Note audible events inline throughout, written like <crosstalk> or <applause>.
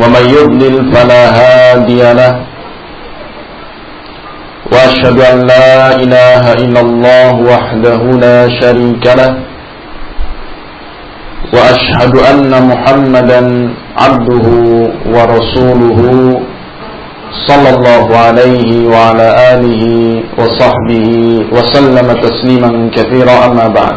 ومن يضلل فلا هادي له. وأشهد أن لا إله إلا الله وحده لا شريك له. وأشهد أن محمدا عبده ورسوله صلى الله عليه وعلى آله وصحبه وسلم تسليما كثيرا أما بعد.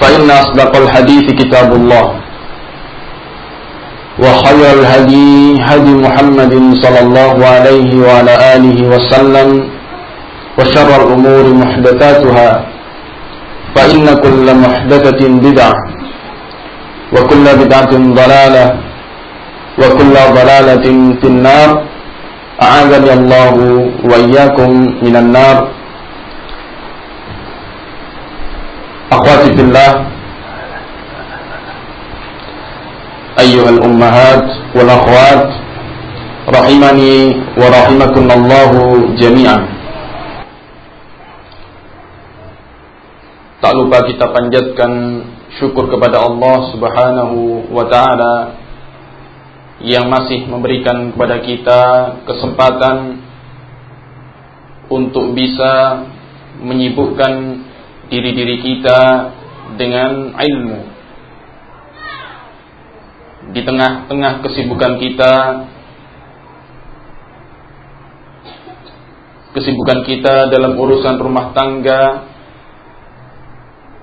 فإن أصدق الحديث كتاب الله وخير الهدي هدي محمد صلى الله عليه وعلى آله وسلم وشر الأمور محدثاتها فإن كل محدثة بدعة وكل بدعة ضلالة وكل ضلالة في النار. أعاذني الله وإياكم من النار. أخواتي في الله أيها الأمهات والأخوات رحمني ورحمكم الله جميعا Tak lupa kita panjatkan syukur kepada Allah Subhanahu wa taala yang masih memberikan kepada kita kesempatan untuk bisa menyibukkan diri-diri kita dengan ilmu. Di tengah-tengah kesibukan kita, kesibukan kita dalam urusan rumah tangga,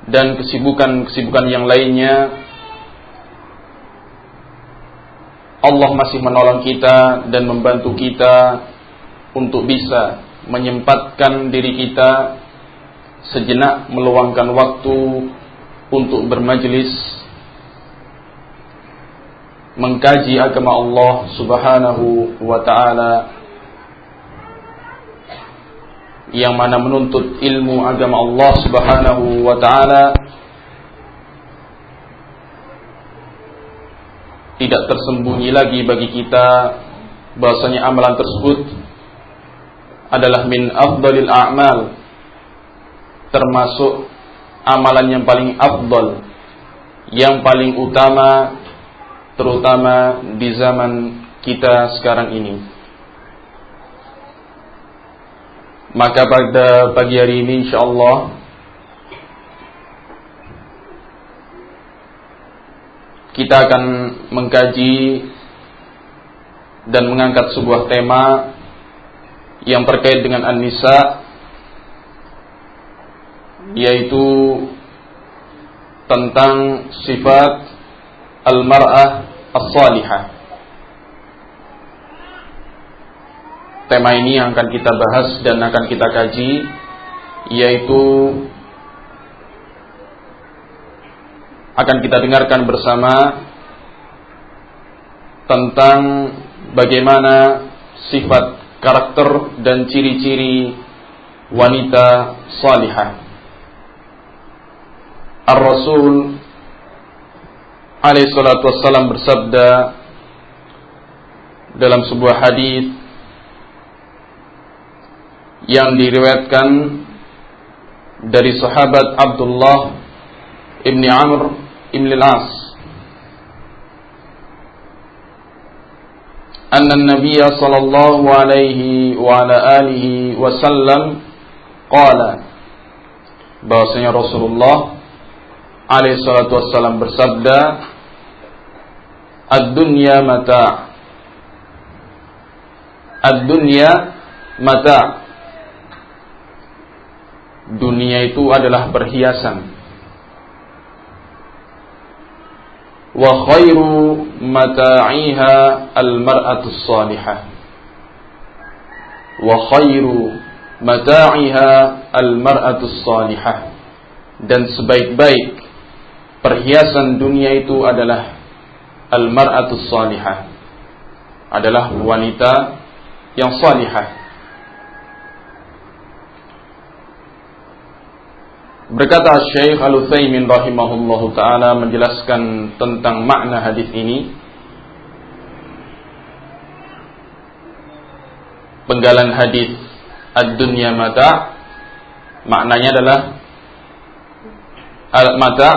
dan kesibukan-kesibukan yang lainnya, Allah masih menolong kita dan membantu kita untuk bisa menyempatkan diri kita sejenak meluangkan waktu untuk bermajlis mengkaji agama Allah Subhanahu wa taala yang mana menuntut ilmu agama Allah Subhanahu wa taala tidak tersembunyi lagi bagi kita bahasanya amalan tersebut adalah min afdalil a'mal termasuk amalan yang paling afdal yang paling utama terutama di zaman kita sekarang ini. Maka pada pagi hari ini insyaallah kita akan mengkaji dan mengangkat sebuah tema yang terkait dengan An-Nisa yaitu tentang sifat al-mar'ah as-salihah. Tema ini yang akan kita bahas dan akan kita kaji yaitu akan kita dengarkan bersama tentang bagaimana sifat karakter dan ciri-ciri wanita salihah. Ar-Rasul alaihi salatu wassalam bersabda dalam sebuah hadis yang diriwayatkan dari sahabat Abdullah ibni Amr ibn al-As أن النبي صلى الله عليه وعلى آله وسلم قال bahwasanya Rasulullah alaihi salatu wassalam bersabda ad-dunya mata. Ad-dunya mata. Dunia itu adalah perhiasan. Wa khairu mata'iha al-mar'atu salihah wa khairu mata'iha al-mar'atu salihah dan sebaik-baik perhiasan dunia itu adalah al-mar'atu salihah adalah wanita yang salihah Berkata Syekh Al-Utsaimin rahimahullahu taala menjelaskan tentang makna hadis ini. Penggalan hadis ad-dunya mata maknanya adalah al-mata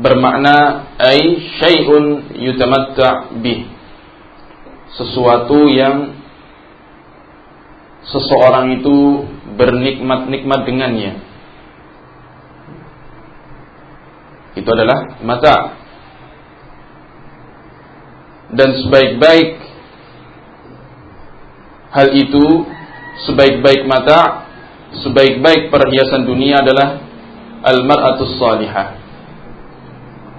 bermakna ay syai'un yutamatta bih. Sesuatu yang seseorang itu bernikmat-nikmat dengannya. Itu adalah mata. Dan sebaik-baik hal itu sebaik-baik mata sebaik-baik perhiasan dunia adalah al-mar'atus salihah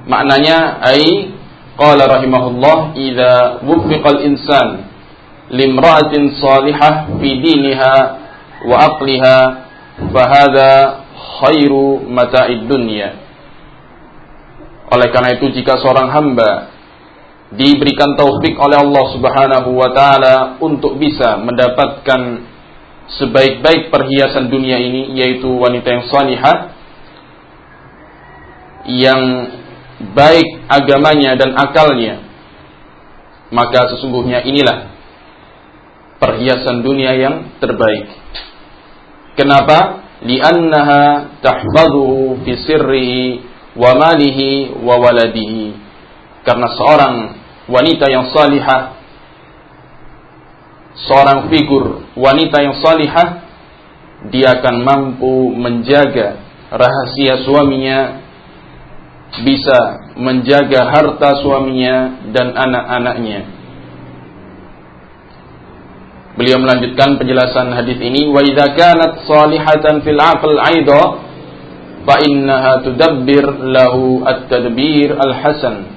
maknanya ai qala rahimahullah idza wuffiqa al-insan limra'atin salihah fi diniha wa aqliha fahadha khairu mata'id dunya. Oleh karena itu jika seorang hamba diberikan taufik oleh Allah Subhanahu wa taala untuk bisa mendapatkan sebaik-baik perhiasan dunia ini yaitu wanita yang salihah yang baik agamanya dan akalnya maka sesungguhnya inilah perhiasan dunia yang terbaik. Kenapa? Li'annaha tahfazuhu fi sirrihi wa malihi wa waladihi. Karena seorang wanita yang salihah seorang figur wanita yang salihah dia akan mampu menjaga rahasia suaminya bisa menjaga harta suaminya dan anak-anaknya. Beliau melanjutkan penjelasan hadis ini wa idza kanat salihatan fil aql aidan fa innaha tudabbir lahu at-tadbir al-hasan.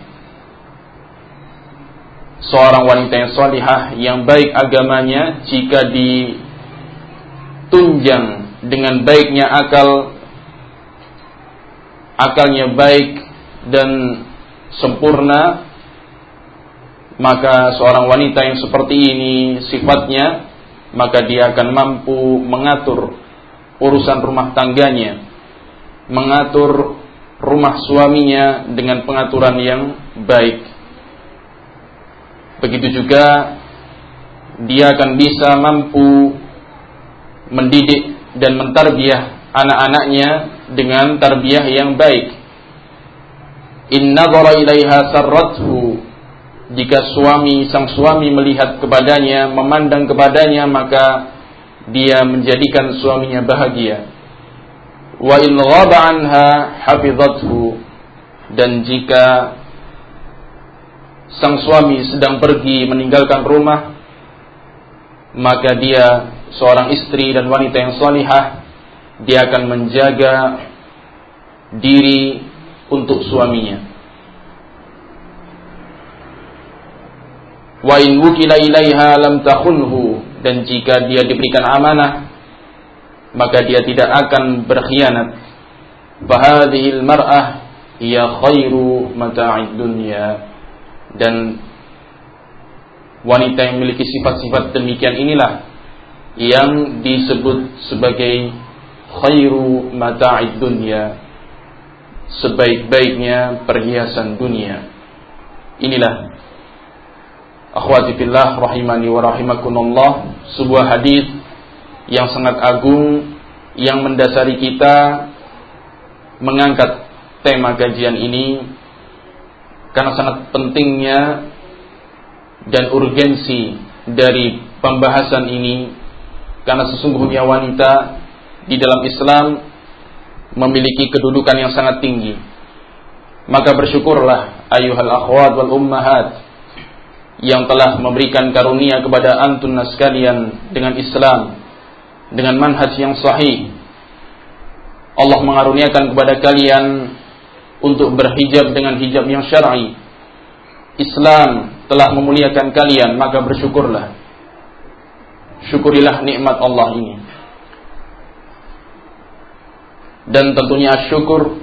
Seorang wanita yang salihah yang baik agamanya jika ditunjang dengan baiknya akal akalnya baik dan sempurna maka seorang wanita yang seperti ini sifatnya maka dia akan mampu mengatur urusan rumah tangganya mengatur rumah suaminya dengan pengaturan yang baik. Begitu juga dia akan bisa mampu mendidik dan mentarbiah anak-anaknya dengan tarbiyah yang baik. Inna dhara ilaiha sarrathu. Jika suami sang suami melihat kepadanya, memandang kepadanya maka dia menjadikan suaminya bahagia. Wa in ghaba anha hafizathu. Dan jika sang suami sedang pergi meninggalkan rumah maka dia seorang istri dan wanita yang salihah dia akan menjaga diri untuk suaminya wa in wukila ilaiha lam takhunhu dan jika dia diberikan amanah maka dia tidak akan berkhianat. Fahadhil mar'ah hiya khairu mata'id dunya. Dan wanita yang memiliki sifat-sifat demikian inilah yang disebut sebagai khairu mata'id dunya. Sebaik-baiknya perhiasan dunia. Inilah akhwati fillah rahimani wa rahimakumullah sebuah hadis yang sangat agung yang mendasari kita mengangkat tema kajian ini karena sangat pentingnya dan urgensi dari pembahasan ini karena sesungguhnya wanita di dalam Islam memiliki kedudukan yang sangat tinggi. Maka bersyukurlah ayuhal akhwat wal ummahat yang telah memberikan karunia kepada antun sekalian dengan Islam dengan manhaj yang sahih. Allah mengaruniakan kepada kalian untuk berhijab dengan hijab yang syar'i. Islam telah memuliakan kalian, maka bersyukurlah. Syukurilah nikmat Allah ini. Dan tentunya syukur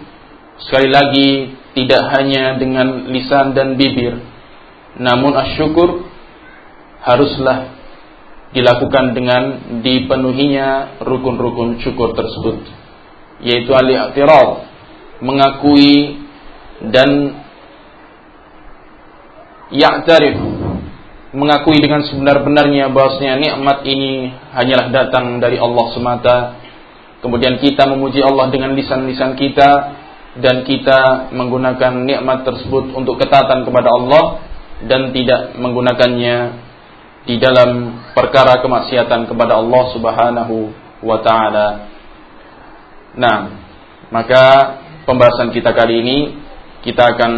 sekali lagi tidak hanya dengan lisan dan bibir, namun asyukur haruslah dilakukan dengan dipenuhinya rukun-rukun syukur tersebut yaitu al-i'tiraf mengakui dan ya'tarif mengakui dengan sebenar-benarnya bahwasanya nikmat ini hanyalah datang dari Allah semata kemudian kita memuji Allah dengan lisan-lisan kita dan kita menggunakan nikmat tersebut untuk ketaatan kepada Allah dan tidak menggunakannya di dalam perkara kemaksiatan kepada Allah Subhanahu wa taala. Nah, maka pembahasan kita kali ini kita akan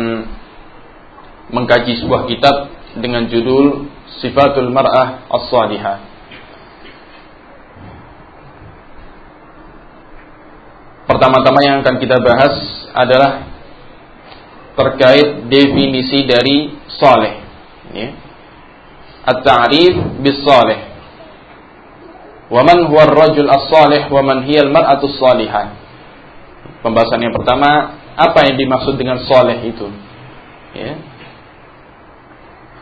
mengkaji sebuah kitab dengan judul Sifatul Mar'ah As-Salihah. Pertama-tama yang akan kita bahas adalah terkait definisi dari saleh. Ya. At-ta'rif bis-salih. Wa man huwa ar-rajul as-salih wa man hiya al-mar'atu as-salihah. Pembahasan yang pertama, apa yang dimaksud dengan saleh itu? Ya.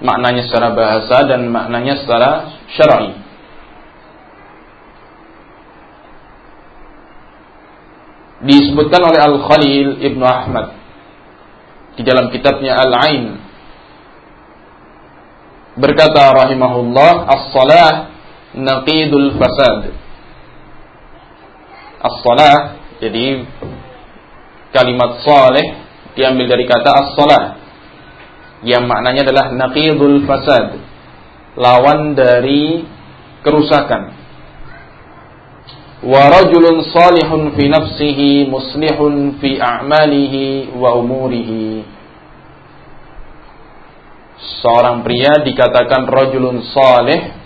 Maknanya secara bahasa dan maknanya secara syar'i. Disebutkan oleh Al-Khalil Ibnu Ahmad di dalam kitabnya Al-Ain Berkata rahimahullah, as-salah naqidul fasad. As-salah, jadi kalimat saleh diambil dari kata as-salah yang maknanya adalah naqidul fasad. Lawan dari kerusakan. Salihun fi nafsihi muslihun fi a'malihi wa umurihi. Seorang pria dikatakan rajulun saleh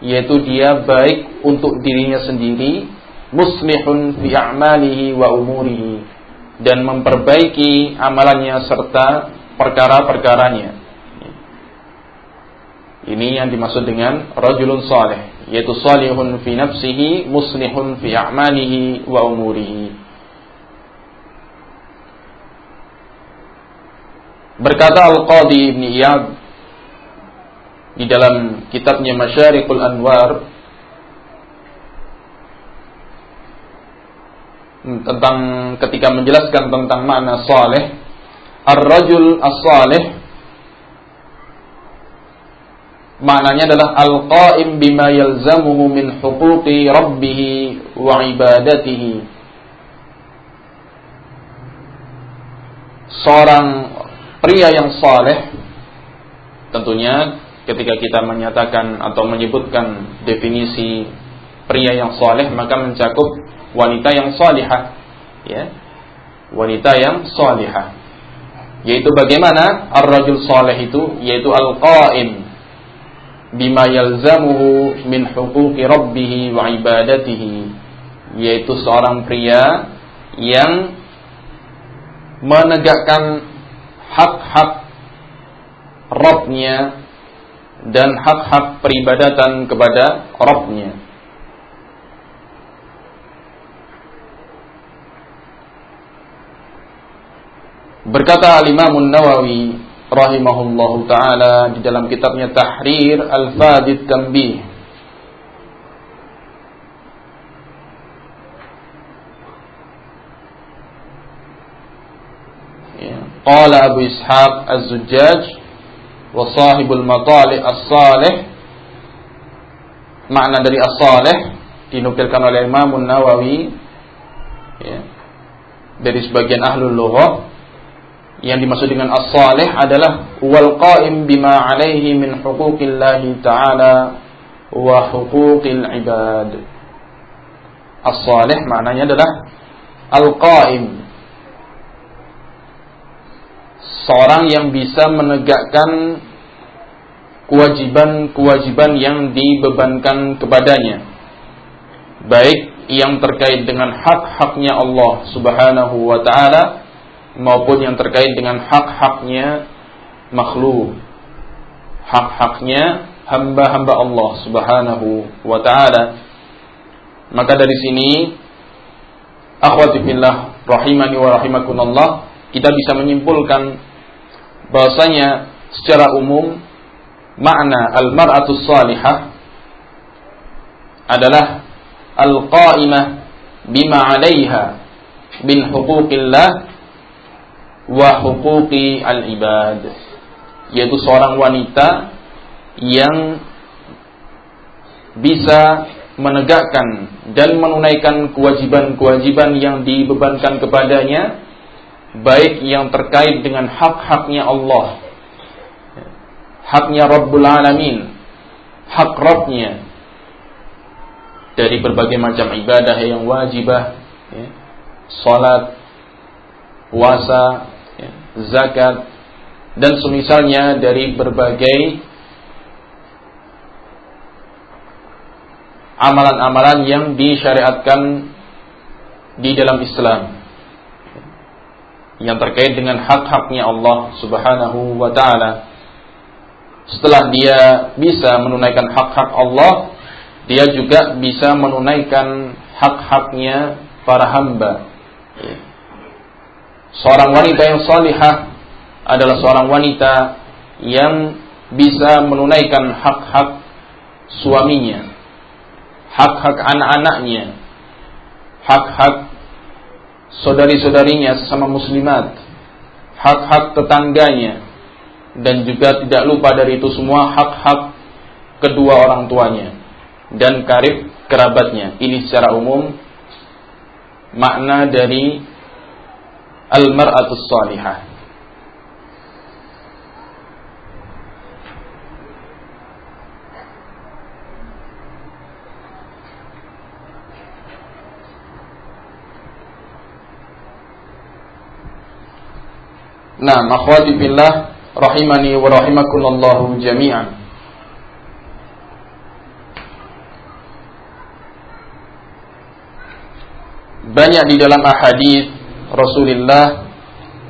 yaitu dia baik untuk dirinya sendiri muslihun fi a'malihi wa umurihi dan memperbaiki amalannya serta perkara-perkaranya. Ini yang dimaksud dengan rajulun saleh yaitu salihun fi nafsihi muslihun fi a'malihi wa umurihi. Berkata Al-Qadi Ibn Iyad di dalam kitabnya Masyariqul Anwar tentang ketika menjelaskan tentang makna saleh ar-rajul as-saleh maknanya adalah al-qaim bima yalzamuhu min huquqi rabbih wa ibadatihi. Seorang pria yang saleh tentunya ketika kita menyatakan atau menyebutkan definisi pria yang soleh maka mencakup wanita yang solihah ya. Wanita yang solihah yaitu bagaimana? Ar-rajul soleh itu yaitu al-qaim bima yalzamuhu min huquqi rabbih wa ibadatihi yaitu seorang pria yang menegakkan hak-hak Robnya dan hak-hak peribadatan kepada Rabbnya. Berkata Al-Imam Nawawi rahimahullahu taala di dalam kitabnya Tahrir Al-Fadid Tanbih. Qala Abu Ishaq Az-Zujjaj wa sahibul matali as-salih. Makna dari as-salih dinukilkan oleh Imam Nawawi ya, dari sebagian ahlul lughah yang dimaksud dengan as-salih adalah wal qa'im bima alaihi min huquqillahi ta'ala wa huquqil ibad. As-salih maknanya adalah al-qa'im seorang yang bisa menegakkan kewajiban-kewajiban yang dibebankan kepadanya baik yang terkait dengan hak-haknya Allah Subhanahu wa taala maupun yang terkait dengan hak-haknya makhluk. Hak-haknya hamba-hamba Allah Subhanahu wa taala. Maka dari sini akhwati fillah rahimani wa rahimakumullah kita bisa menyimpulkan bahwasanya secara umum makna al-mar'atus salihah adalah al-qa'imah bima 'alaiha bin huquqillah wa huquqi al-ibad. Yaitu seorang wanita yang bisa menegakkan dan menunaikan kewajiban-kewajiban yang dibebankan kepadanya baik yang terkait dengan hak-haknya Allah haknya Rabbul Alamin hak Rabbnya dari berbagai macam ibadah yang wajibah ya, salat puasa ya, zakat dan semisalnya dari berbagai amalan-amalan yang disyariatkan di dalam Islam yang terkait dengan hak-haknya Allah Subhanahu wa taala. Setelah dia bisa menunaikan hak-hak Allah, dia juga bisa menunaikan hak-haknya para hamba. Seorang wanita yang salihah adalah seorang wanita yang bisa menunaikan hak-hak suaminya, hak-hak anak-anaknya, hak-hak saudari-saudarinya sesama muslimat, hak-hak tetangganya, dan juga tidak lupa dari itu semua hak-hak kedua orang tuanya dan karib kerabatnya. Ini secara umum makna dari al-mar'atus salihah. Nah, akhwati billah rahimani wa rahimakumullah jami'an. Banyak di dalam ahadis Rasulullah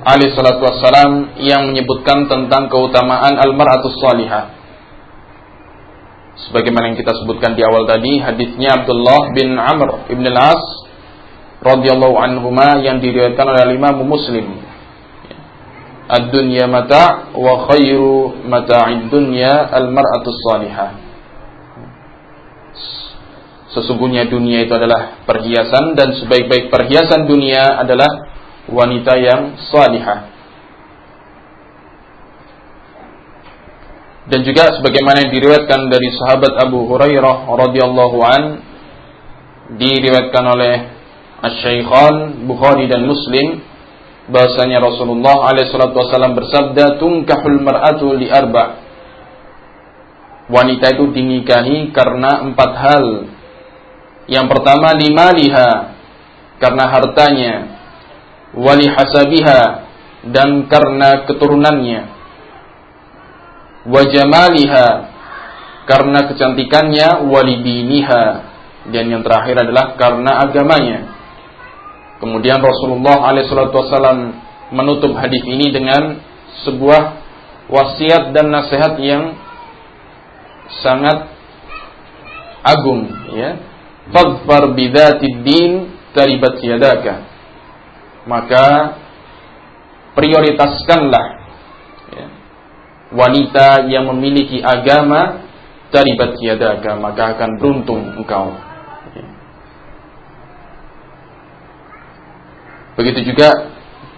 alaihi salatu wassalam yang menyebutkan tentang keutamaan al-mar'atus salihah. Sebagaimana yang kita sebutkan di awal tadi, hadisnya Abdullah bin Amr ibn al-As radhiyallahu anhuma yang diriwayatkan oleh Imam Muslim ad-dunya mata' wa khairu mata'id dunya al-mar'atus salihah. Sesungguhnya dunia itu adalah perhiasan dan sebaik-baik perhiasan dunia adalah wanita yang salihah. Dan juga sebagaimana yang diriwayatkan dari sahabat Abu Hurairah radhiyallahu an diriwayatkan oleh Asy-Syaikhan Bukhari dan Muslim bahasanya Rasulullah alaihissalam bersabda tungkahul mar'atu li arba wanita itu dinikahi karena empat hal yang pertama lima liha karena hartanya wali hasabiha dan karena keturunannya. Wajamaliha karena kecantikannya wali biniha dan yang terakhir adalah karena agamanya. Kemudian Rasulullah SAW menutup hadis ini dengan sebuah wasiat dan nasihat yang sangat agung ya fadfar bidzatid din taribat yadaka. Maka prioritaskanlah ya, wanita yang memiliki agama taribat yadaka maka akan beruntung engkau. Begitu juga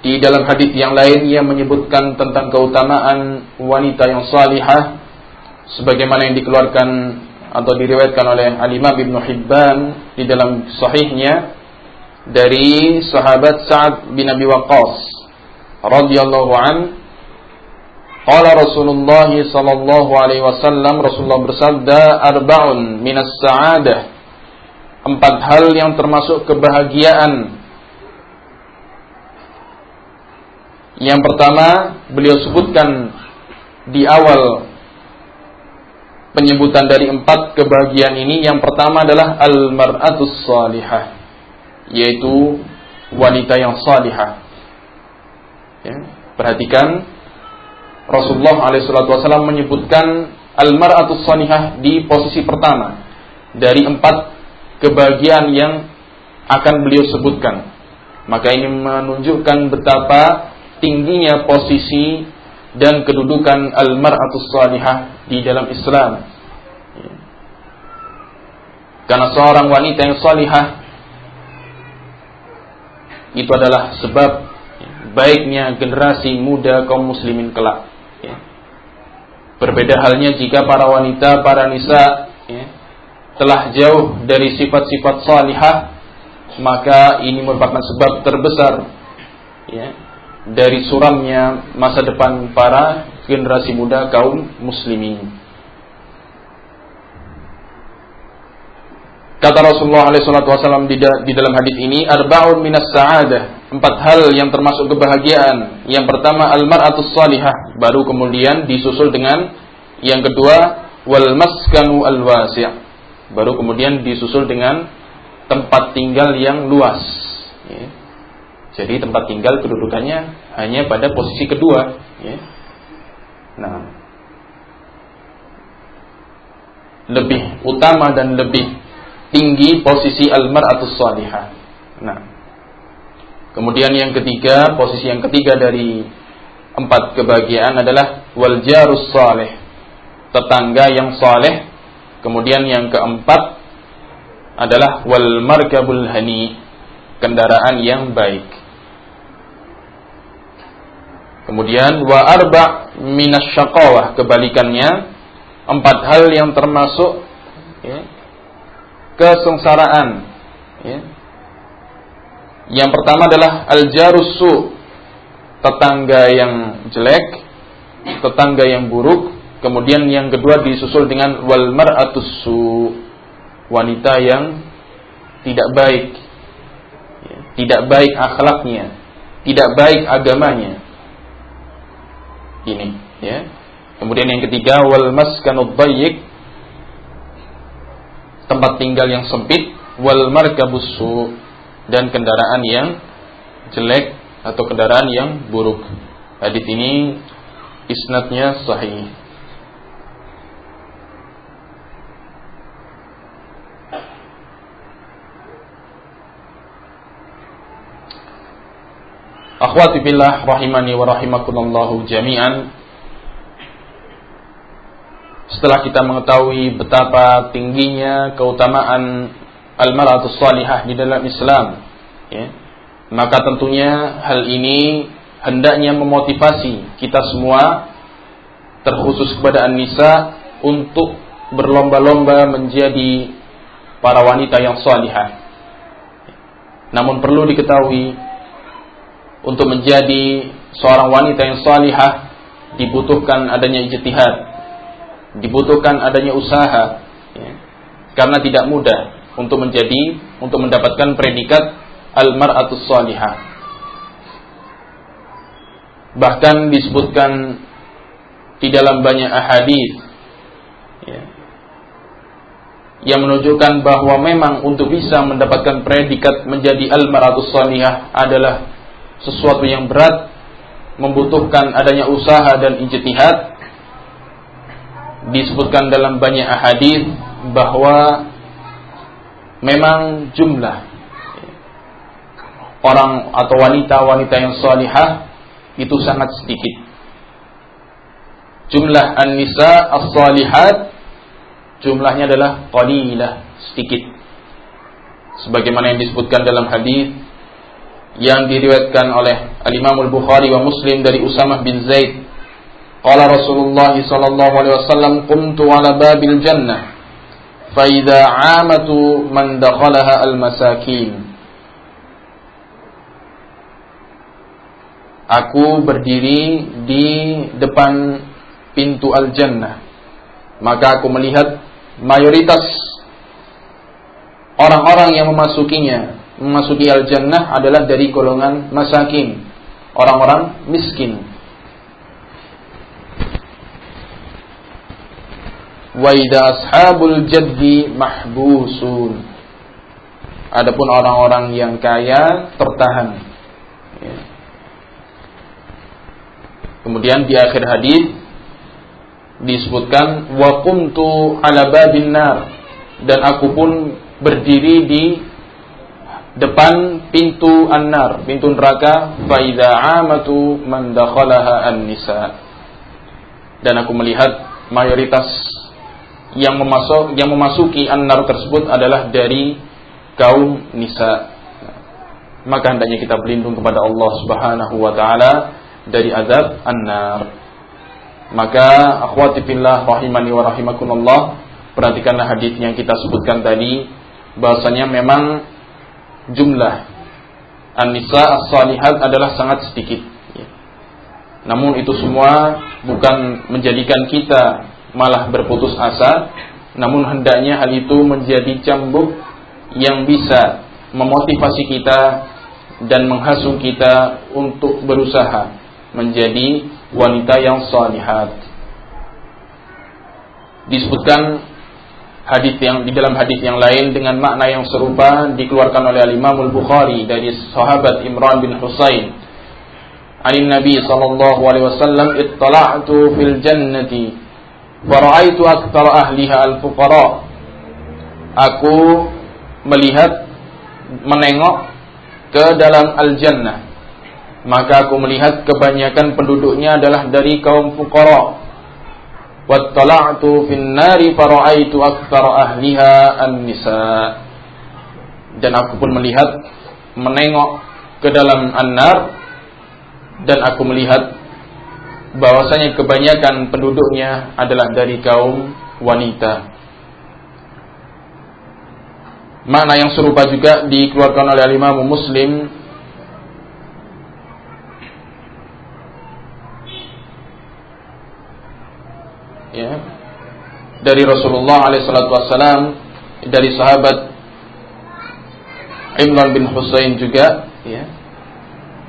Di dalam hadis yang lain ia menyebutkan tentang keutamaan wanita yang salihah sebagaimana yang dikeluarkan atau diriwayatkan oleh Al-Imam Ibnu Hibban di dalam sahihnya dari sahabat Sa'ad bin Abi Waqqas radhiyallahu an Qala Rasulullah sallallahu alaihi wasallam Rasulullah bersabda arba'un minas sa'adah. Empat hal yang termasuk kebahagiaan. Yang pertama beliau sebutkan di awal penyebutan dari empat kebahagiaan ini. Yang pertama adalah al-mar'atus salihah yaitu wanita yang salihah. Ya, perhatikan Rasulullah SAW menyebutkan al-mar'atus salihah di posisi pertama dari empat kebahagiaan yang akan beliau sebutkan. Maka ini menunjukkan betapa tingginya posisi dan kedudukan al-mar'atus salihah di dalam Islam. Karena seorang wanita yang salihah itu adalah sebab baiknya generasi muda kaum muslimin kelak. Berbeda halnya jika para wanita, para nisa telah jauh dari sifat-sifat salihah, maka ini merupakan sebab terbesar dari suramnya masa depan para generasi muda kaum muslimin. Kata Rasulullah SAW di, di dalam hadis ini, arba'un minas sa'adah, empat hal yang termasuk kebahagiaan. Yang pertama al-mar'atus salihah, baru kemudian disusul dengan yang kedua wal maskanu al-wasi'. Baru kemudian disusul dengan tempat tinggal yang luas. Ya jadi tempat tinggal kedudukannya hanya pada posisi kedua. Ya. Nah, lebih utama dan lebih tinggi posisi almar atau salihah. Nah, kemudian yang ketiga, posisi yang ketiga dari empat kebahagiaan adalah wal jarus salih, tetangga yang saleh. Kemudian yang keempat adalah wal markabul hani, kendaraan yang baik. Kemudian wa arba minas syaqawah kebalikannya empat hal yang termasuk ya, kesengsaraan. Ya. Yang pertama adalah al jarusu tetangga yang jelek, tetangga yang buruk. Kemudian yang kedua disusul dengan wal mar'atusu wanita yang tidak baik, ya, tidak baik akhlaknya, tidak baik agamanya ini ya. Kemudian yang ketiga wal maskanud dayyiq. Tempat tinggal yang sempit wal markabusu dan kendaraan yang jelek atau kendaraan yang buruk. Hadis ini isnadnya sahih Akhwati billah rahimani wa rahimakumullahu jami'an. Setelah kita mengetahui betapa tingginya keutamaan al-mar'atus salihah di dalam Islam, ya, maka tentunya hal ini hendaknya memotivasi kita semua terkhusus kepada an-nisa untuk berlomba-lomba menjadi para wanita yang salihah. Namun perlu diketahui untuk menjadi seorang wanita yang salihah dibutuhkan adanya ijtihad, dibutuhkan adanya usaha, ya. karena tidak mudah untuk menjadi untuk mendapatkan predikat al-mar'atus salihah. Bahkan disebutkan di dalam banyak ahadis ya, yang menunjukkan bahwa memang untuk bisa mendapatkan predikat menjadi al-mar'atus salihah adalah sesuatu yang berat membutuhkan adanya usaha dan ijtihad disebutkan dalam banyak hadis bahwa memang jumlah orang atau wanita-wanita yang salihah itu sangat sedikit. Jumlah an-nisa as-salihat jumlahnya adalah qalilah, sedikit. Sebagaimana yang disebutkan dalam hadis yang diriwayatkan oleh Al-Imam Al-Bukhari wa Muslim dari Usamah bin Zaid. Qala Rasulullah sallallahu alaihi wasallam, "Qumtu ala babil jannah, fa idza 'amatu man dakhalaha al-masakin." Aku berdiri di depan pintu al-jannah. Maka aku melihat mayoritas orang-orang yang memasukinya, memasuki al-jannah adalah dari golongan masakin, orang-orang miskin. Wa ashabul jaddi mahbusun. Adapun orang-orang yang kaya tertahan. Ya. Kemudian di akhir hadis disebutkan wa kuntu ala babin nar dan aku pun berdiri di depan pintu an-nar, pintu neraka, fa idza amatu man an-nisa. Dan aku melihat mayoritas yang memasuk yang memasuki an-nar tersebut adalah dari kaum nisa. Maka hendaknya kita berlindung kepada Allah Subhanahu wa taala dari azab an-nar. Maka akhwati fillah rahimani wa rahimakumullah, perhatikanlah hadis yang kita sebutkan tadi bahasanya memang jumlah an-nisa as-salihat adalah sangat sedikit. Namun itu semua bukan menjadikan kita malah berputus asa, namun hendaknya hal itu menjadi cambuk yang bisa memotivasi kita dan menghasung kita untuk berusaha menjadi wanita yang salihat. Disebutkan hadis yang di dalam hadis yang lain dengan makna yang serupa dikeluarkan oleh Imam Al-Bukhari dari sahabat Imran bin Husain. An Nabi sallallahu alaihi wasallam ittala'tu fil jannati fara'aitu aktsara ahliha al-fuqara. Aku melihat menengok ke dalam al-jannah. Maka aku melihat kebanyakan penduduknya adalah dari kaum fuqara wattala'tu fin nari fara'aitu aktsara ahliha an-nisa. Dan aku pun melihat menengok ke dalam an-nar dan aku melihat bahwasanya kebanyakan penduduknya adalah dari kaum wanita. Makna yang serupa juga dikeluarkan oleh Imam Muslim ya dari Rasulullah alaihissalam dari sahabat Imran bin Husain juga ya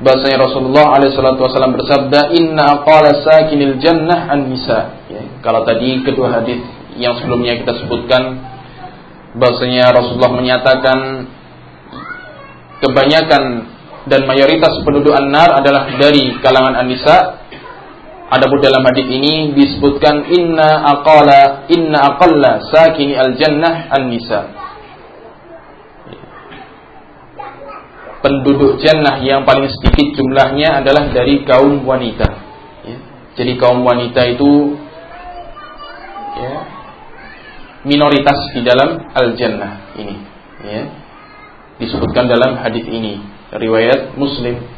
bahasanya Rasulullah alaihissalam bersabda inna qala sakinil jannah an nisa. Ya, kalau tadi kedua hadis yang sebelumnya kita sebutkan bahasanya Rasulullah menyatakan kebanyakan dan mayoritas penduduk an-nar adalah dari kalangan an-nisa Adapun dalam hadis ini disebutkan inna aqala inna aqalla sakini al jannah an nisa. Penduduk jannah yang paling sedikit jumlahnya adalah dari kaum wanita. Ya. Jadi kaum wanita itu ya, minoritas di dalam al jannah ini. Ya. Disebutkan dalam hadis ini riwayat Muslim.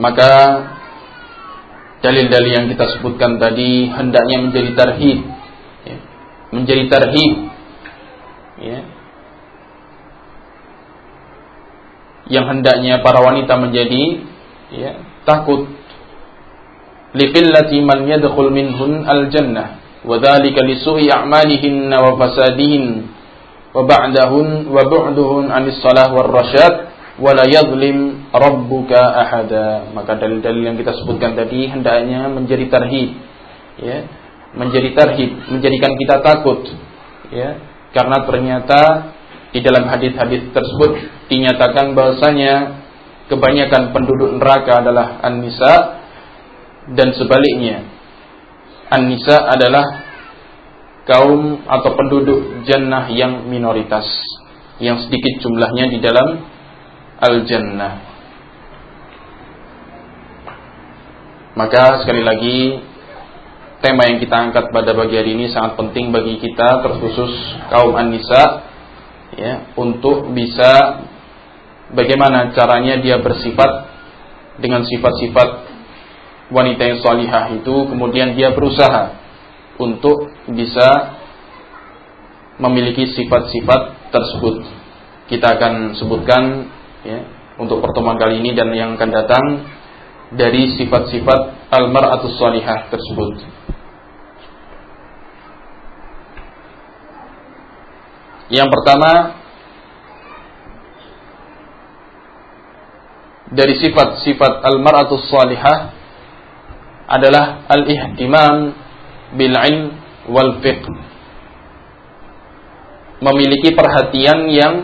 Maka dalil-dalil yang kita sebutkan tadi hendaknya menjadi tarhib. Ya. menjadi tarhib. Ya. yang hendaknya para wanita menjadi ya, takut. Liqillati man yadkhul minhun al-jannah. Wa dzalika li su'i a'malihinna wa fasadihin wa ba'dahun wa bu'duhun 'anis salah war rasyad wala yadlim rabbuka ahada. Maka dalil-dalil yang kita sebutkan tadi hendaknya menjadi tarhib ya. Menjadi tarhib menjadikan kita takut ya. Karena ternyata di dalam hadis-hadis tersebut dinyatakan bahwasanya kebanyakan penduduk neraka adalah an-nisa dan sebaliknya. An-nisa adalah kaum atau penduduk jannah yang minoritas yang sedikit jumlahnya di dalam al-jannah. Maka sekali lagi tema yang kita angkat pada pagi hari ini sangat penting bagi kita terkhusus kaum an-nisa ya untuk bisa bagaimana caranya dia bersifat dengan sifat-sifat wanita yang salihah itu kemudian dia berusaha untuk bisa memiliki sifat-sifat tersebut. Kita akan sebutkan ya, untuk pertemuan kali ini dan yang akan datang dari sifat-sifat al-mar'atus salihah tersebut. Yang pertama dari sifat-sifat al-mar'atus salihah adalah al-ihtimam bil ilm wal fiqh. Memiliki perhatian yang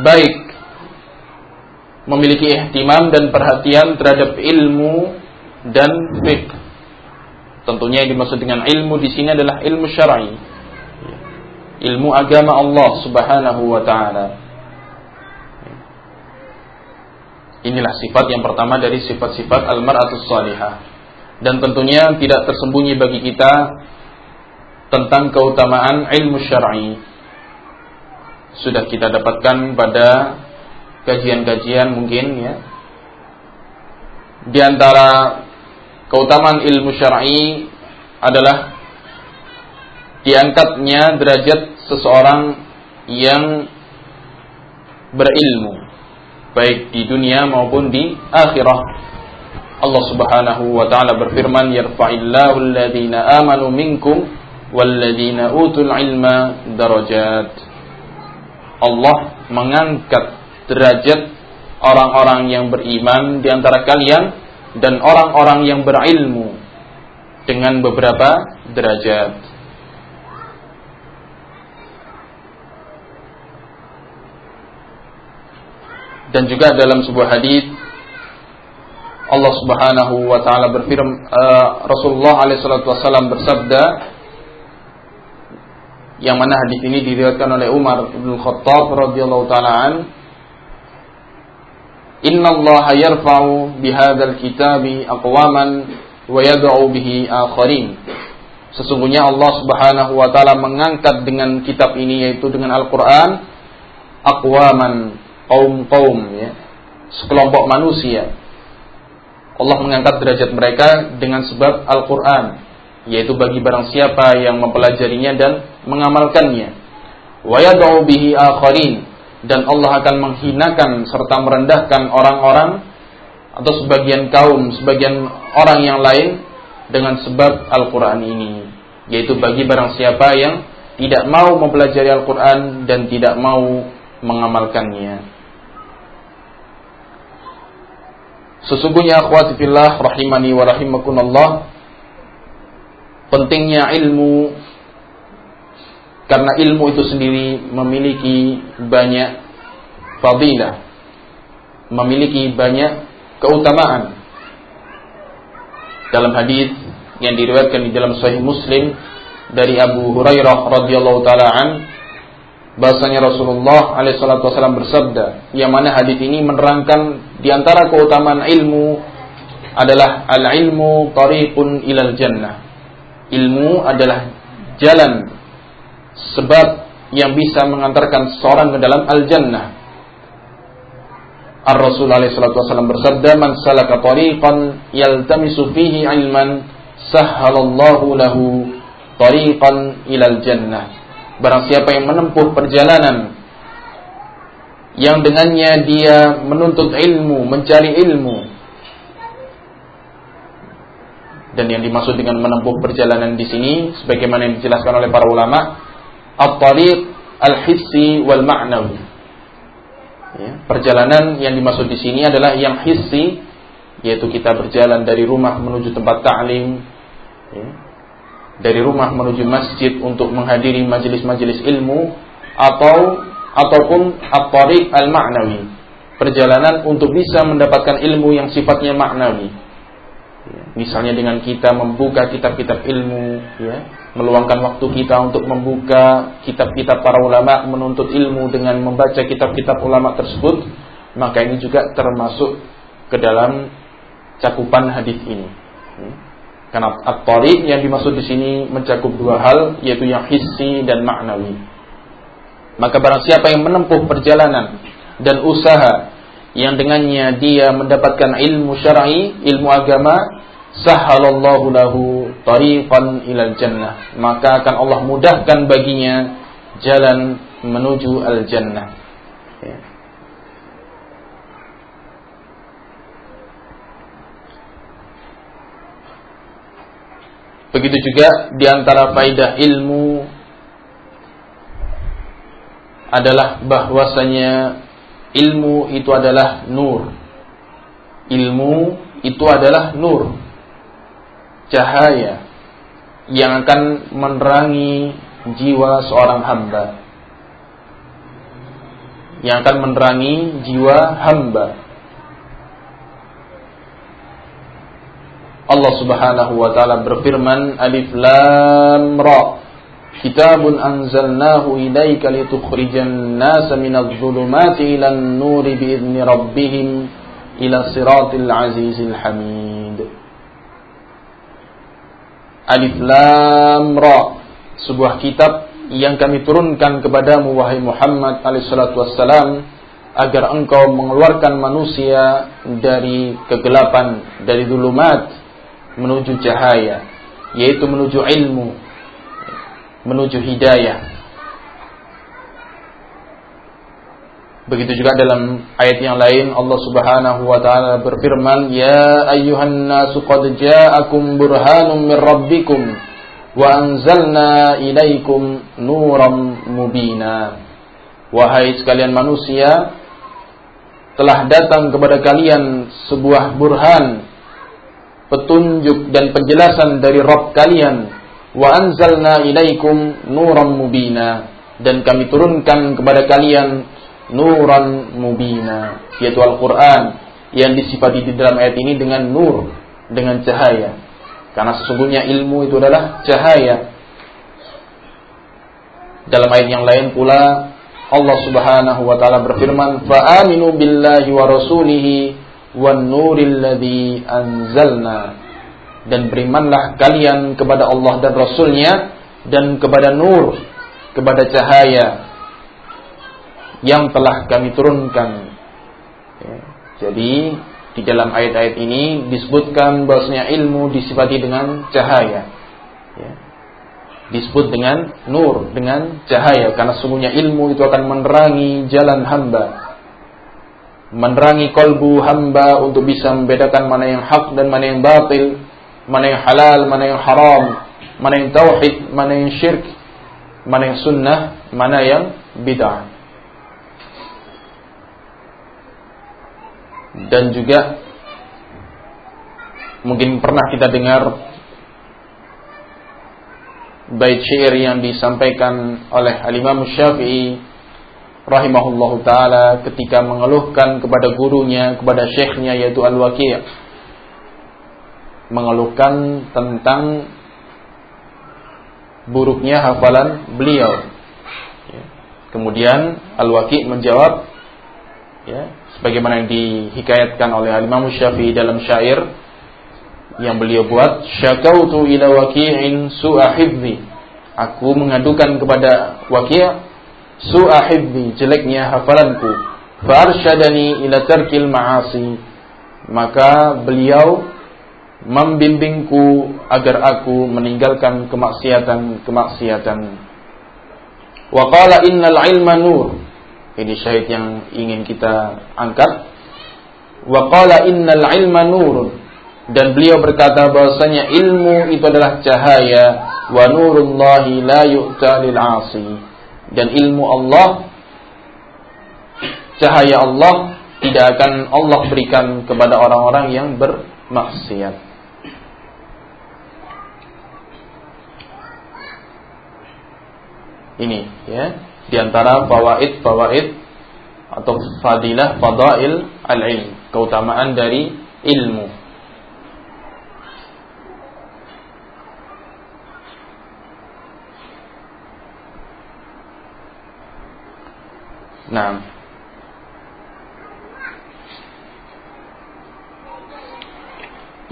baik. Memiliki ihtimam dan perhatian terhadap ilmu dan fiqh. Tentunya yang dimaksud dengan ilmu di sini adalah ilmu syar'i. Ilmu agama Allah Subhanahu wa taala. Inilah sifat yang pertama dari sifat-sifat al-mar'atus salihah. Dan tentunya tidak tersembunyi bagi kita tentang keutamaan ilmu syar'i. Sudah kita dapatkan pada kajian-kajian mungkin ya. Di antara keutamaan ilmu syar'i adalah diangkatnya derajat seseorang yang berilmu baik di dunia maupun di akhirah. Allah Subhanahu wa taala berfirman yarfa'illahu alladhina amanu minkum walladhina utul ilma darajat. Allah mengangkat derajat orang-orang yang beriman di antara kalian dan orang-orang yang berilmu dengan beberapa derajat. Dan juga dalam sebuah hadis Allah Subhanahu wa taala berfirman uh, Rasulullah alaihi wasallam bersabda yang mana hadis ini diriwayatkan oleh Umar bin Khattab radhiyallahu taala Inna Allah yarfa'u bihadzal kitabi aqwaman wa yad'u bihi akharin. Sesungguhnya Allah Subhanahu wa taala mengangkat dengan kitab ini yaitu dengan Al-Qur'an aqwaman kaum-kaum ya, sekelompok manusia. Allah mengangkat derajat mereka dengan sebab Al-Qur'an, yaitu bagi barang siapa yang mempelajarinya dan mengamalkannya. Wa yad'u bihi akharin dan Allah akan menghinakan serta merendahkan orang-orang atau sebagian kaum, sebagian orang yang lain dengan sebab Al-Quran ini. Yaitu bagi barang siapa yang tidak mau mempelajari Al-Quran dan tidak mau mengamalkannya. Sesungguhnya akhwati fillah rahimani wa rahimakunallah pentingnya ilmu karena ilmu itu sendiri memiliki banyak fadilah, memiliki banyak keutamaan. Dalam hadis yang diriwayatkan di dalam Sahih Muslim dari Abu Hurairah radhiyallahu taala an bahasanya Rasulullah alaihi salatu wasallam bersabda yang mana hadis ini menerangkan di antara keutamaan ilmu adalah al-ilmu tariqun ilal jannah. Ilmu adalah jalan sebab yang bisa mengantarkan seseorang ke dalam al-jannah. Ar-Rasul alaihi wasallam bersabda, "Man salaka tariqan yaltamisu fihi ilman, sahhalallahu lahu tariqan ilal jannah." Barang siapa yang menempuh perjalanan yang dengannya dia menuntut ilmu, mencari ilmu. Dan yang dimaksud dengan menempuh perjalanan di sini sebagaimana yang dijelaskan oleh para ulama at-tariq al-hissi wal ma'nawi. Ya, perjalanan yang dimaksud di sini adalah yang hissi yaitu kita berjalan dari rumah menuju tempat ta'lim ya, dari rumah menuju masjid untuk menghadiri majelis-majelis ilmu atau ataupun at-tariq al-ma'nawi. Perjalanan untuk bisa mendapatkan ilmu yang sifatnya maknawi ya, misalnya dengan kita membuka kitab-kitab ilmu ya meluangkan waktu kita untuk membuka kitab-kitab para ulama, menuntut ilmu dengan membaca kitab-kitab ulama tersebut, maka ini juga termasuk ke dalam cakupan hadis ini. Karena at-tariq yang dimaksud di sini mencakup dua hal yaitu yang hissi dan maknawi. Maka barang siapa yang menempuh perjalanan dan usaha yang dengannya dia mendapatkan ilmu syar'i, ilmu agama, sahhalallahu lahu tariqan ilal jannah. Maka akan Allah mudahkan baginya jalan menuju al-jannah. Ya. Begitu juga di antara faidah ilmu adalah bahwasanya ilmu itu adalah nur. Ilmu itu adalah nur. Cahaya yang akan menerangi jiwa seorang hamba. Yang akan menerangi jiwa hamba. Allah Subhanahu wa taala berfirman Alif Lam Ra Kitabun anzalnahu ilaika litukhrijan nasa minadh dhulumati ilan nuri biidzni rabbihim ila siratil azizil hamid Alif Lam Ra sebuah kitab yang kami turunkan kepadamu wahai Muhammad alaihi salatu wassalam agar engkau mengeluarkan manusia dari kegelapan dari zulumat menuju cahaya, yaitu menuju ilmu, menuju hidayah. Begitu juga dalam ayat yang lain Allah Subhanahu wa taala berfirman, "Ya ayyuhan nasu qad ja'akum burhanum min rabbikum wa anzalna ilaikum nuram mubina." Wahai sekalian manusia, telah datang kepada kalian sebuah burhan petunjuk dan penjelasan dari Rabb kalian wa anzalna ilaikum nuran mubina dan kami turunkan kepada kalian nuran mubina yaitu Al-Qur'an yang disifati di dalam ayat ini dengan nur dengan cahaya. Karena sesungguhnya ilmu itu adalah cahaya. Dalam ayat yang lain pula Allah Subhanahu wa taala berfirman fa aminu billahi wa rasulihi wan nuril ladzi anzalna. Dan berimanlah kalian kepada Allah dan Rasulnya dan kepada nur kepada cahaya yang telah kami turunkan ya. jadi di dalam ayat-ayat ini disebutkan bahwasanya ilmu disifati dengan cahaya ya. disebut dengan nur dengan cahaya karena sungguhnya ilmu itu akan menerangi jalan hamba menerangi kolbu hamba untuk bisa membedakan mana yang hak dan mana yang batil, mana yang halal, mana yang haram, mana yang tauhid, mana yang syirk, mana yang sunnah, mana yang bid'ah. Dan juga mungkin pernah kita dengar bait syair yang disampaikan oleh Al-Imam Syafi'i rahimahullahu taala ketika mengeluhkan kepada gurunya, kepada syekhnya yaitu Al-Waqi' mengeluhkan tentang buruknya hafalan beliau. Ya. Kemudian Al-Waqi' menjawab ya, sebagaimana yang dihikayatkan oleh Al-Imam Syafi'i dalam syair yang beliau buat, "Syakautu ila waqi'in su'a Aku mengadukan kepada Waqi' su'ahibbi jeleknya hafalanku. Farsyadani ila tarkil ma'asi. Maka beliau membimbingku agar aku meninggalkan kemaksiatan-kemaksiatan. Wa qala innal ilma nur ini syahid yang ingin kita angkat. Wa qala innal ilma nur dan beliau berkata bahwasanya ilmu itu adalah cahaya. Wa nurullahi la yu'ta lil 'asi. Dan ilmu Allah cahaya Allah tidak akan Allah berikan kepada orang-orang yang bermaksiat. Ini ya, di antara fawaid-fawaid atau fadilah fadail al-ilm, keutamaan dari ilmu. Nah.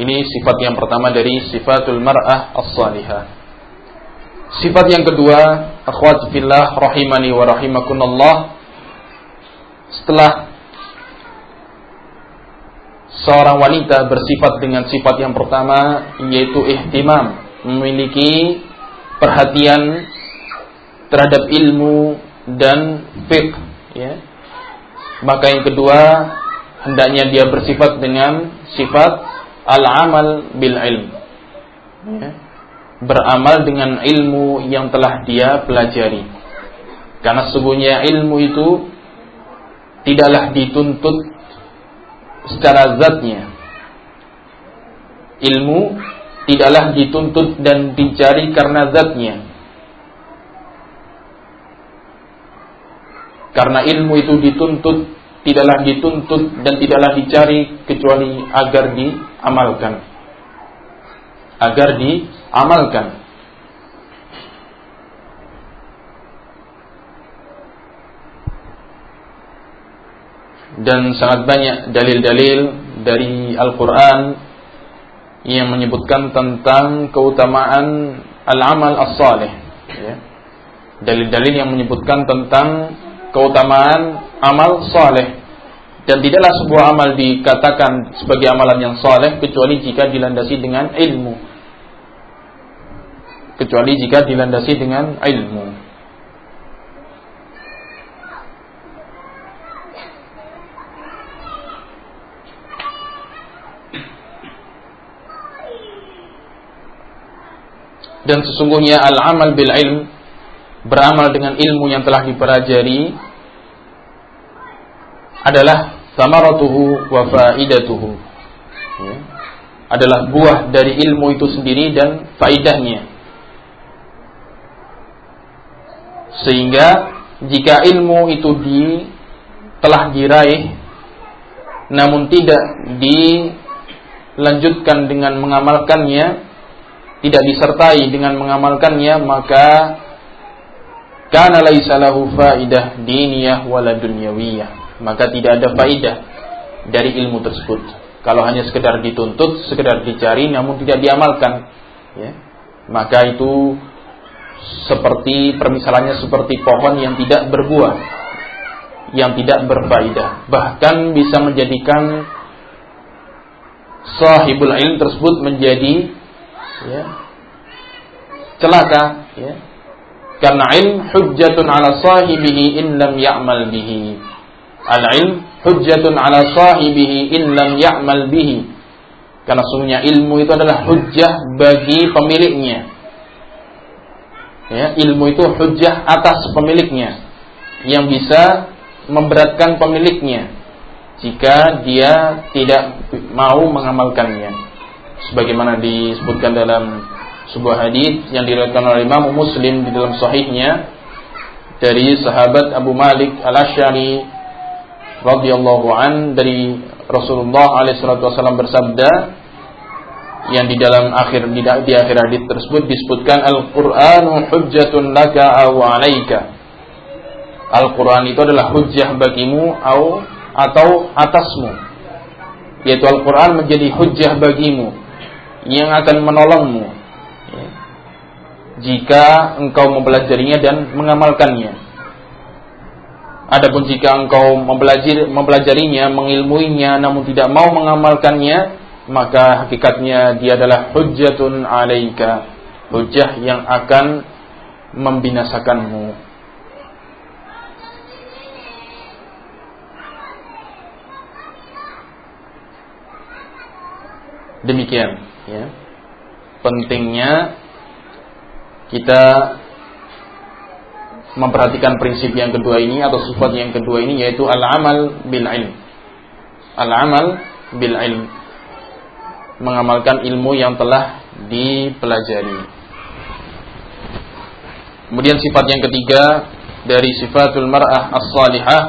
Ini sifat yang pertama dari sifatul mar'ah as-salihah. Sifat yang kedua, akhwat fillah rahimani wa rahimakunallah. Setelah seorang wanita bersifat dengan sifat yang pertama yaitu ihtimam, memiliki perhatian terhadap ilmu dan fiqh ya. Maka yang kedua hendaknya dia bersifat dengan sifat al-amal bil ilm. Ya. Beramal dengan ilmu yang telah dia pelajari. Karena sesungguhnya ilmu itu tidaklah dituntut secara zatnya. Ilmu tidaklah dituntut dan dicari karena zatnya. Karena ilmu itu dituntut tidaklah dituntut dan tidaklah dicari kecuali agar diamalkan. Agar diamalkan. Dan sangat banyak dalil-dalil dari Al-Quran yang menyebutkan tentang keutamaan al-amal as-salih. Ya. Dalil-dalil yang menyebutkan tentang keutamaan amal soleh dan tidaklah sebuah amal dikatakan sebagai amalan yang soleh kecuali jika dilandasi dengan ilmu kecuali jika dilandasi dengan ilmu dan sesungguhnya al-amal bil ilm beramal dengan ilmu yang telah dipelajari adalah samaratuhu wa faidatuhu. Ya. Adalah buah dari ilmu itu sendiri dan faidahnya. Sehingga jika ilmu itu di telah diraih namun tidak dilanjutkan dengan mengamalkannya, tidak disertai dengan mengamalkannya, maka laisa lahu faidah diniyah wala maka tidak ada faidah dari ilmu tersebut. Kalau hanya sekedar dituntut, sekedar dicari, namun tidak diamalkan, ya, maka itu seperti permisalannya seperti pohon yang tidak berbuah, yang tidak berfaidah, bahkan bisa menjadikan sahibul ilm tersebut menjadi ya, celaka, ya, karena ilm hujjatun ala sahibihi in lam ya'mal bihi Al-ilm hujjatun ala sahibihi in lam ya'mal bihi. Karena sungguhnya ilmu itu adalah hujjah bagi pemiliknya. Ya, ilmu itu hujjah atas pemiliknya yang bisa memberatkan pemiliknya jika dia tidak mau mengamalkannya. Sebagaimana disebutkan dalam sebuah hadis yang diriwayatkan oleh Imam Muslim di dalam sahihnya dari sahabat Abu Malik Al-Asy'ari radhiyallahu an dari Rasulullah alaihi bersabda yang di dalam akhir di, di akhir hadis tersebut disebutkan Al-Qur'anu hujjatun laka aw 'alaika. Al-Qur'an itu adalah hujjah bagimu atau atau atasmu. Yaitu Al-Qur'an menjadi hujjah bagimu yang akan menolongmu ya, jika engkau mempelajarinya dan mengamalkannya. Adapun jika engkau mempelajari, mempelajarinya, mengilmuinya, namun tidak mau mengamalkannya, maka hakikatnya dia adalah hujjatun alaika, hujjah yang akan membinasakanmu. Demikian, ya. Pentingnya kita memperhatikan prinsip yang kedua ini atau sifat yang kedua ini yaitu al-amal bil ilm. Al-amal bil ilm. Mengamalkan ilmu yang telah dipelajari. Kemudian sifat yang ketiga dari sifatul mar'ah as-salihah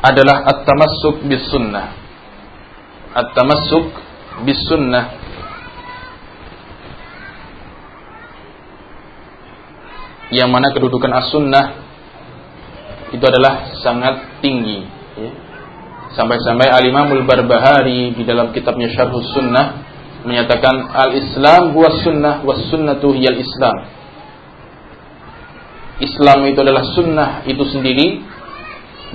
adalah at-tamassuk bis sunnah. At-tamassuk bis sunnah yang mana kedudukan as-sunnah itu adalah sangat tinggi. Sampai-sampai Al-Imamul Barbahari di dalam kitabnya Syarhus Sunnah menyatakan al-Islam huwa sunnah was sunnatu hiyal Islam. Islam itu adalah sunnah itu sendiri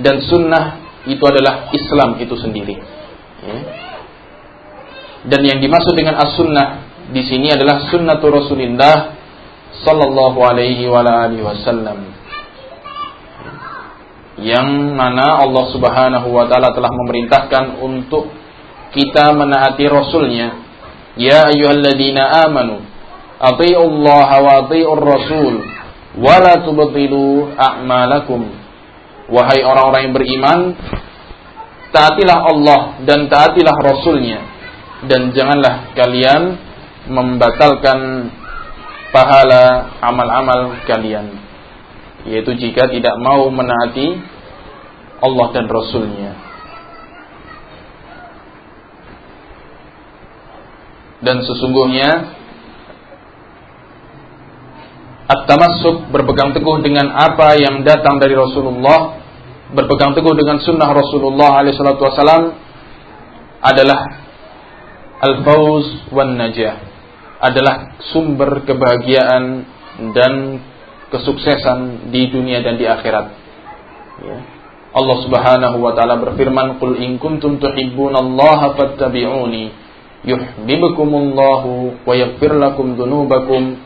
dan sunnah itu adalah Islam itu sendiri. Ya. Dan yang dimaksud dengan as-sunnah di sini adalah sunnatul Rasulullah sallallahu alaihi wa alihi wasallam. Yang mana Allah Subhanahu wa taala telah memerintahkan untuk kita menaati rasulnya. Ya ayyuhalladzina amanu Allah wa atiiur rasul wa la tubtilu a'malakum. Wahai orang-orang yang beriman, taatilah Allah dan taatilah rasulnya dan janganlah kalian membatalkan pahala amal-amal kalian yaitu jika tidak mau menaati Allah dan Rasulnya. Dan sesungguhnya at-tamassuk berpegang teguh dengan apa yang datang dari Rasulullah berpegang teguh dengan sunnah Rasulullah SAW adalah al-fawz wan najah. Adalah sumber kebahagiaan dan kesuksesan di dunia dan di akhirat. Ya. Allah Subhanahu wa taala berfirman, "Qul in kuntum tuhibbunallaha fattabi'uni yuhibbukumullahu wa yaghfir lakum dzunubakum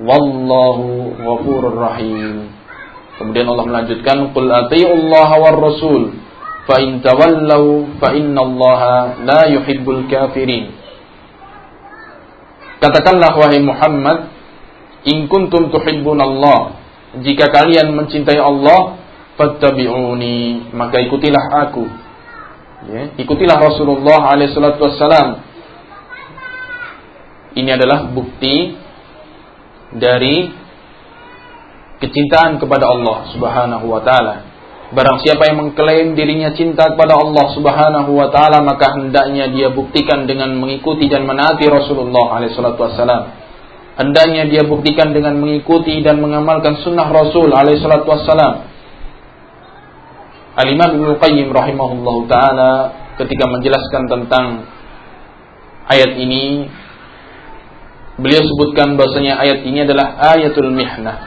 wallahu ghafurur rahim." Kemudian Allah melanjutkan, "Qul atii'ullaha war rasul fa in tawallaw fa innallaha la yuhibbul kafirin." Katakanlah wahai Muhammad, in kuntum tuhibbunallah, jika kalian mencintai Allah, fattabi'uni, maka ikutilah aku. Ya, ikutilah Rasulullah alaihi Ini adalah bukti dari kecintaan kepada Allah Subhanahu wa taala. Barang siapa yang mengklaim dirinya cinta kepada Allah Subhanahu wa taala maka hendaknya dia buktikan dengan mengikuti dan menaati Rasulullah alaihi salatu wassalam. Hendaknya dia buktikan dengan mengikuti dan mengamalkan sunnah Rasul alaihi salatu wassalam. Al-Imam Ibnu Qayyim rahimahullah taala ketika menjelaskan tentang ayat ini beliau sebutkan bahwasanya ayat ini adalah ayatul mihnah.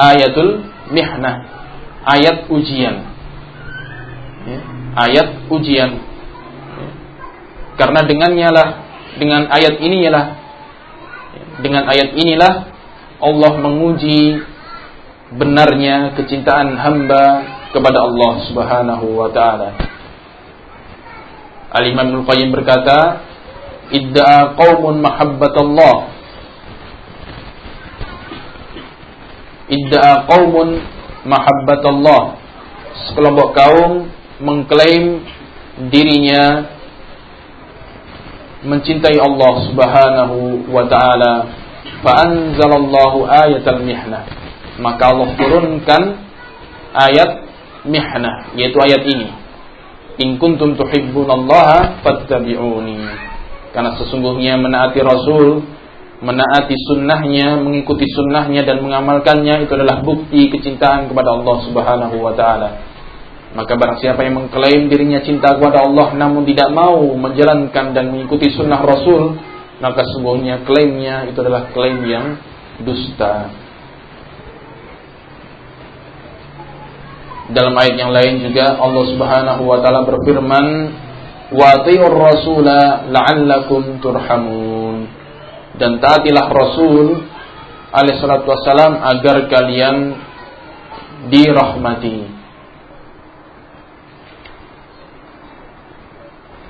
Ayatul mihnah ayat ujian. Ya, ayat ujian. Karena dengannya lah, dengan ayat ini lah, dengan ayat inilah Allah menguji benarnya kecintaan hamba kepada Allah Subhanahu wa taala. Al-Imam Al-Qayyim berkata, "Idda'a qaumun mahabbatallah." Idda'a qaumun mahabbat Allah. Sekelompok kaum mengklaim dirinya mencintai Allah Subhanahu wa taala. Fa anzalallahu ayatal mihnah. Maka Allah turunkan ayat mihnah yaitu ayat ini. In kuntum tuhibbunallaha fattabi'uni. Karena sesungguhnya menaati Rasul menaati sunnahnya, mengikuti sunnahnya dan mengamalkannya itu adalah bukti kecintaan kepada Allah Subhanahu wa taala. Maka barang siapa yang mengklaim dirinya cinta kepada Allah namun tidak mau menjalankan dan mengikuti sunnah Rasul, maka sungguhnya klaimnya itu adalah klaim yang dusta. Dalam ayat yang lain juga Allah Subhanahu wa taala berfirman, "Wa rasula la'allakum turhamun." dan taatilah Rasul alaihissalatu wassalam agar kalian dirahmati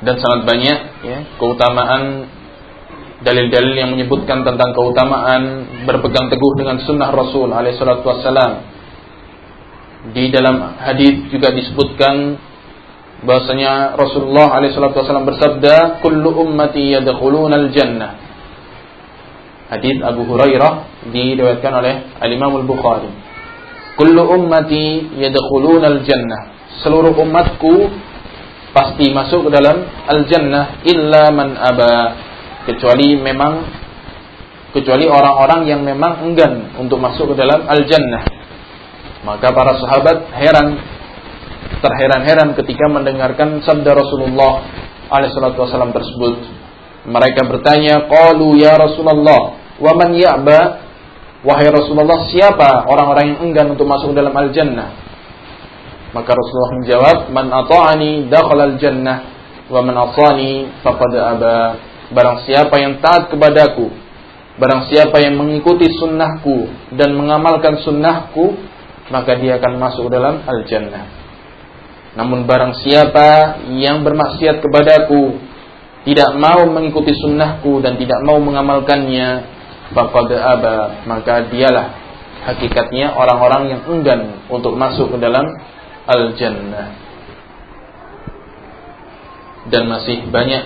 dan sangat banyak ya keutamaan dalil-dalil yang menyebutkan tentang keutamaan berpegang teguh dengan sunnah Rasul alaihissalatu wassalam di dalam hadis juga disebutkan bahwasanya Rasulullah alaihissalatu wassalam bersabda kullu ummati yadkhuluna al-jannah Hadis Abu Hurairah diriwayatkan oleh Al-Imam Al-Bukhari. Kullu ummati yadkhuluna al-jannah. Seluruh umatku pasti masuk ke dalam al-jannah illa man aba kecuali memang kecuali orang-orang yang memang enggan untuk masuk ke dalam al-jannah. Maka para sahabat heran terheran-heran ketika mendengarkan sabda Rasulullah alaihissalam tersebut. Mereka bertanya, "Qalu ya Rasulullah, wa man ya'ba?" Wahai Rasulullah, siapa orang-orang yang enggan untuk masuk dalam al-jannah? Maka Rasulullah menjawab, "Man ata'ani dakhala al-jannah wa man asani faqad aba." Barang siapa yang taat kepadaku, barang siapa yang mengikuti sunnahku dan mengamalkan sunnahku, maka dia akan masuk dalam al-jannah. Namun barang siapa yang bermaksiat kepadaku, tidak mau mengikuti sunnahku dan tidak mau mengamalkannya, faqad aba maka dialah hakikatnya orang-orang yang enggan untuk masuk ke dalam al-jannah. Dan masih banyak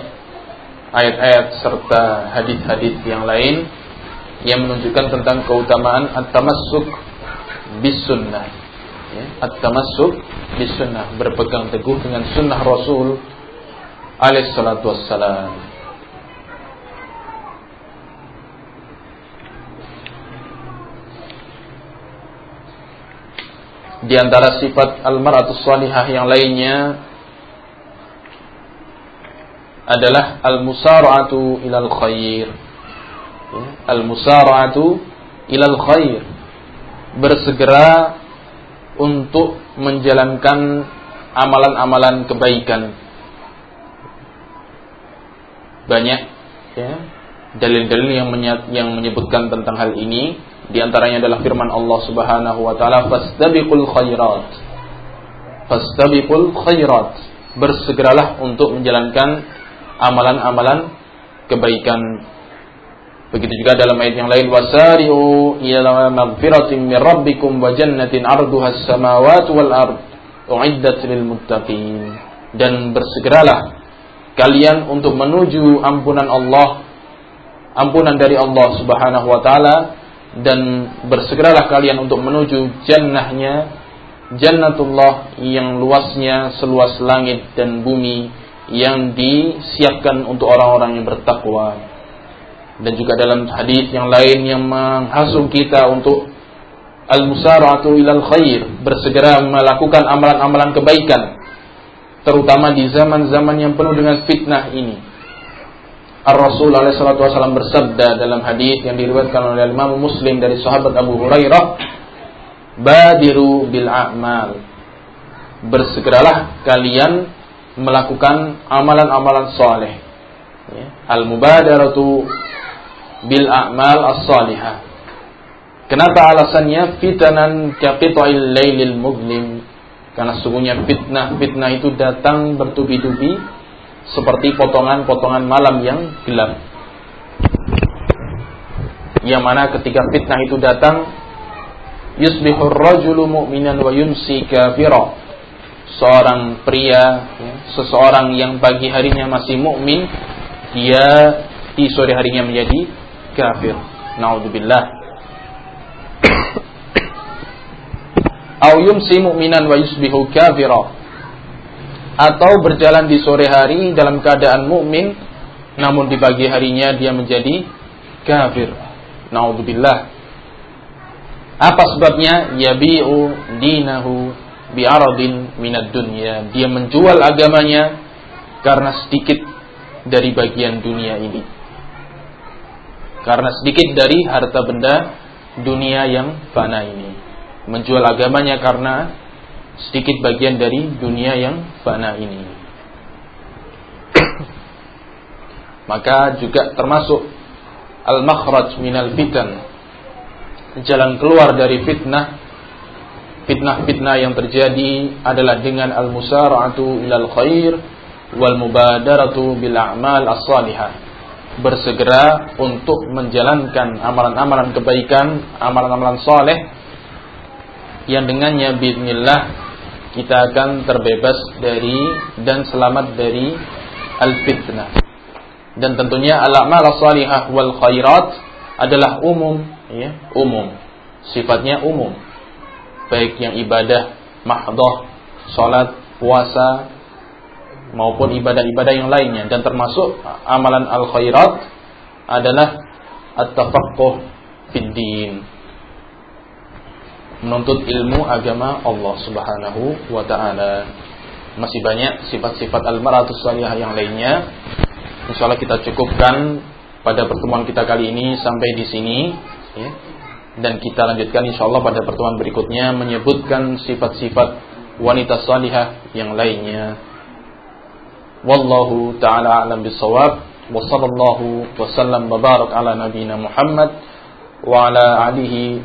ayat-ayat serta hadis-hadis yang lain yang menunjukkan tentang keutamaan at-tamassuk bis sunnah ya, at-tamassuk bis sunnah berpegang teguh dengan sunnah Rasul alaihi salatu wassalam Di antara sifat al-mar'atus salihah yang lainnya adalah al-musara'atu ilal khair. Ya, al-musara'atu ilal khair. Bersegera untuk menjalankan amalan-amalan kebaikan. Banyak ya dalil-dalil yang yang menyebutkan tentang hal ini di antaranya adalah firman Allah Subhanahu wa taala, "Fastabiqul khairat." Fastabiqul khairat. Bersegeralah untuk menjalankan amalan-amalan kebaikan. Begitu juga dalam ayat yang lain, "Wasari'u ila magfiratin min rabbikum wa jannatin 'arduha as-samawati wal ard, u'iddat lil muttaqin." Dan bersegeralah kalian untuk menuju ampunan Allah, ampunan dari Allah Subhanahu wa taala dan bersegeralah kalian untuk menuju jannahnya jannatullah yang luasnya seluas langit dan bumi yang disiapkan untuk orang-orang yang bertakwa. Dan juga dalam hadis yang lain yang menghasung kita untuk al-musara'atu ilal khair bersegera melakukan amalan-amalan kebaikan terutama di zaman-zaman yang penuh dengan fitnah ini Ar-Rasul alaihi bersabda dalam hadis yang diriwayatkan oleh Imam Muslim dari sahabat Abu Hurairah, "Badiru bil a'mal." Bersegeralah kalian melakukan amalan-amalan saleh. Ya. Al-mubadaratu bil a'mal as-salihah. Kenapa alasannya fitanan kaqita'il lailil muglim? Karena sungguhnya fitnah fitnah itu datang bertubi-tubi seperti potongan-potongan malam yang gelap. Yang mana ketika fitnah itu datang, yusbihur rajulu mu'minan wa yumsi kafira. Seorang pria, ya, seseorang yang pagi harinya masih mukmin, dia di sore harinya menjadi kafir. Naudzubillah. Au yumsi mu'minan wa yusbihu kafira atau berjalan di sore hari dalam keadaan mukmin namun di pagi harinya dia menjadi kafir. Naudzubillah. Apa sebabnya? Yabi'u dinahu bi'aradin minad dunya. Dia menjual agamanya karena sedikit dari bagian dunia ini. Karena sedikit dari harta benda dunia yang fana ini. Menjual agamanya karena sedikit bagian dari dunia yang fana ini. <coughs> Maka juga termasuk al-makhraj minal fitan. Jalan keluar dari fitnah fitnah-fitnah yang terjadi adalah dengan al-musara'atu ilal khair wal mubadaratu bil a'mal as-salihah. Bersegera untuk menjalankan amalan-amalan kebaikan, amalan-amalan saleh yang dengannya bismillah kita akan terbebas dari dan selamat dari al-fitnah. Dan tentunya al-amal salihah wal khairat adalah umum, ya, umum. Sifatnya umum. Baik yang ibadah mahdoh, salat, puasa maupun ibadah-ibadah yang lainnya dan termasuk amalan al-khairat adalah at-tafaqquh fid din menuntut ilmu agama Allah Subhanahu wa taala. Masih banyak sifat-sifat al-maratus yang lainnya. Insyaallah kita cukupkan pada pertemuan kita kali ini sampai di sini ya. Dan kita lanjutkan insyaallah pada pertemuan berikutnya menyebutkan sifat-sifat wanita salihah yang lainnya. Wallahu taala alam bisawab. Wa sallallahu wa sallam barak ala nabiyyina Muhammad wa ala alihi